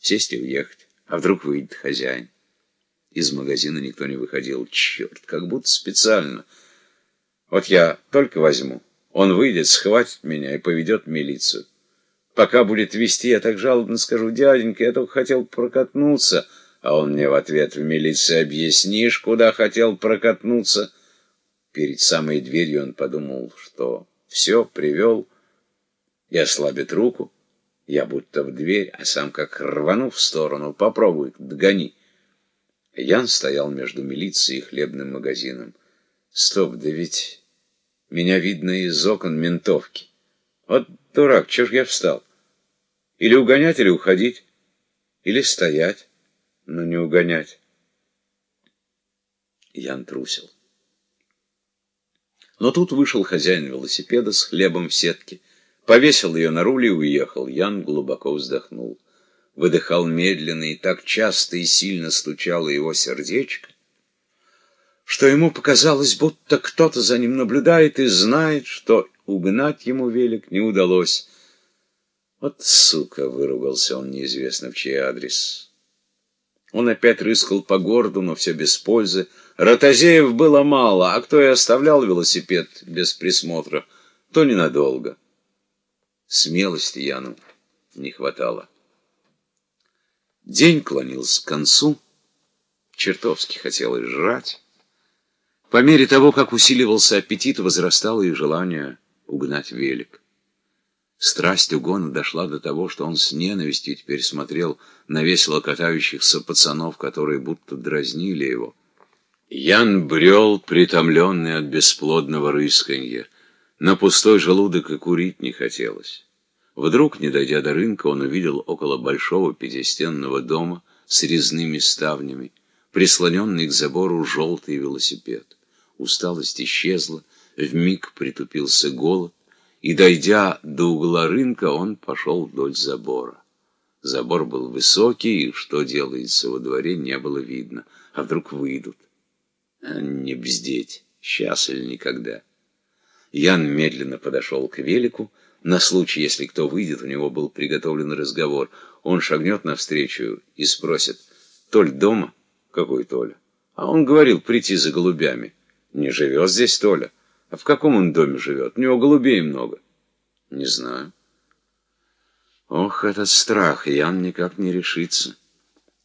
Сесть и уехать. А вдруг выйдет хозяин? Из магазина никто не выходил. Черт, как будто специально. Вот я только возьму. Он выйдет, схватит меня и поведет в милицию. Пока будет вести, я так жалобно скажу, дяденька, я только хотел прокатнуться. А он мне в ответ в милиции объяснишь, куда хотел прокатнуться. Перед самой дверью он подумал, что все, привел и ослабит руку. Я будто в дверь, а сам как рвану в сторону. Попробуй, догони. Ян стоял между милицией и хлебным магазином. Стоп, да ведь меня видно из окон ментовки. Вот дурак, чё ж я встал? Или угонять, или уходить, или стоять, но не угонять. Ян трусил. Но тут вышел хозяин велосипеда с хлебом в сетке. Повесил ее на руль и уехал. Ян глубоко вздохнул. Выдыхал медленно, и так часто и сильно стучало его сердечко, что ему показалось, будто кто-то за ним наблюдает и знает, что угнать ему велик не удалось. Вот сука, выругался он неизвестно в чей адрес. Он опять рыскал по городу, но все без пользы. Ротозеев было мало, а кто и оставлял велосипед без присмотра, то ненадолго. Смелости Яну не хватало. День клонился к концу, чертовски хотелось жрать. По мере того, как усиливался аппетит, возрастало и желание угнать велик. Страсть угона дошла до того, что он с ненавистью теперь смотрел на весело катающихся пацанов, которые будто дразнили его. Ян брел, притомленный от бесплодного рысканья. На пустой желудок и курить не хотелось. Вдруг, не дойдя до рынка, он увидел около большого пятистенного дома с резными ставнями, прислоненный к забору желтый велосипед. Усталость исчезла, вмиг притупился голод, и, дойдя до угла рынка, он пошел вдоль забора. Забор был высокий, и что делается во дворе, не было видно. А вдруг выйдут? А не бздеть, сейчас или никогда. Ян медленно подошел к велику. На случай, если кто выйдет, у него был приготовлен разговор. Он шагнет навстречу и спросит, «Толь дома?» «Какой Толя?» А он говорил прийти за голубями. «Не живет здесь Толя?» «А в каком он доме живет? У него голубей много». «Не знаю». Ох, этот страх, Ян никак не решится.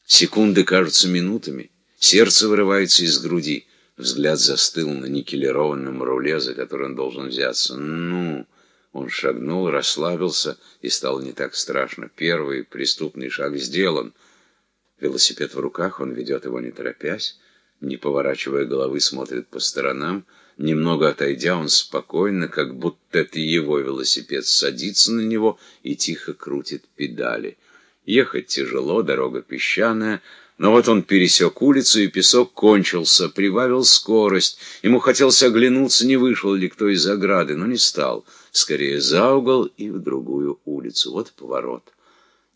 Секунды кажутся минутами, сердце вырывается из груди. Взгляд застыл на никелированном руле, за который он должен взяться. Ну, он шагнул, расслабился, и стало не так страшно. Первый преступный шаг сделан. Велосипед в руках, он ведет его не торопясь, не поворачивая головы, смотрит по сторонам. Немного отойдя, он спокойно, как будто это его велосипед, садится на него и тихо крутит педали. Ехать тяжело, дорога песчаная, но вот он пересек улицу, и песок кончился, прибавил скорость. Ему хотелось оглянуться, не вышел ли кто из ограды, но не стал. Скорее за угол и в другую улицу. Вот поворот.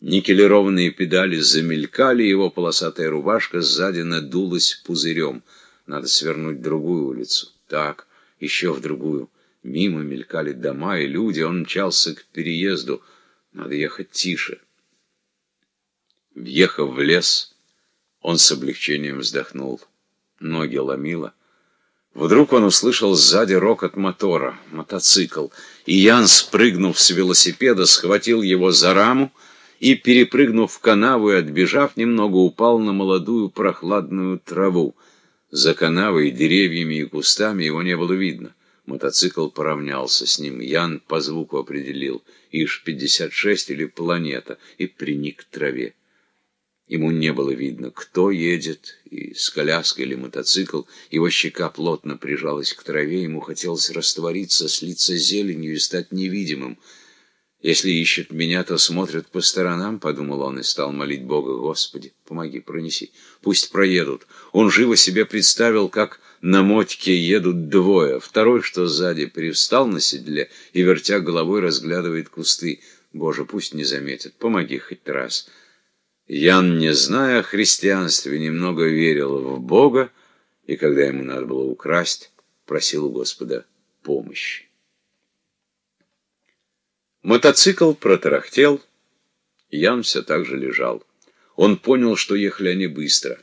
Никелированные педали замелькали, его полосатая рубашка сзади надулась пузырем. Надо свернуть в другую улицу. Так, еще в другую. Мимо мелькали дома и люди, он мчался к переезду. Надо ехать тише. Въехав в лес, он с облегчением вздохнул. Ноги ломило. Вдруг он услышал сзади рокот мотора, мотоцикл, и Ян, спрыгнув с велосипеда, схватил его за раму и, перепрыгнув в канаву и отбежав немного, упал на молодую прохладную траву. За канавой, деревьями и кустами его не было видно. Мотоцикл поравнялся с ним. Ян по звуку определил, Иж-56 или планета, и приник к траве. Ему не было видно, кто едет, и с коляской или мотоцикл. Его щека плотно прижалась к траве, ему хотелось раствориться, слиться зеленью и стать невидимым. «Если ищут меня, то смотрят по сторонам», — подумал он и стал молить Бога, «Господи, помоги, пронеси, пусть проедут». Он живо себе представил, как на мотике едут двое. Второй, что сзади, привстал на седле и, вертя головой, разглядывает кусты. «Боже, пусть не заметят, помоги хоть раз». Ян, не зная о христианстве, немного верил в Бога, и когда ему надо было украсть, просил у Господа помощи. Мотоцикл протарахтел, Ян все так же лежал. Он понял, что ехали они быстро.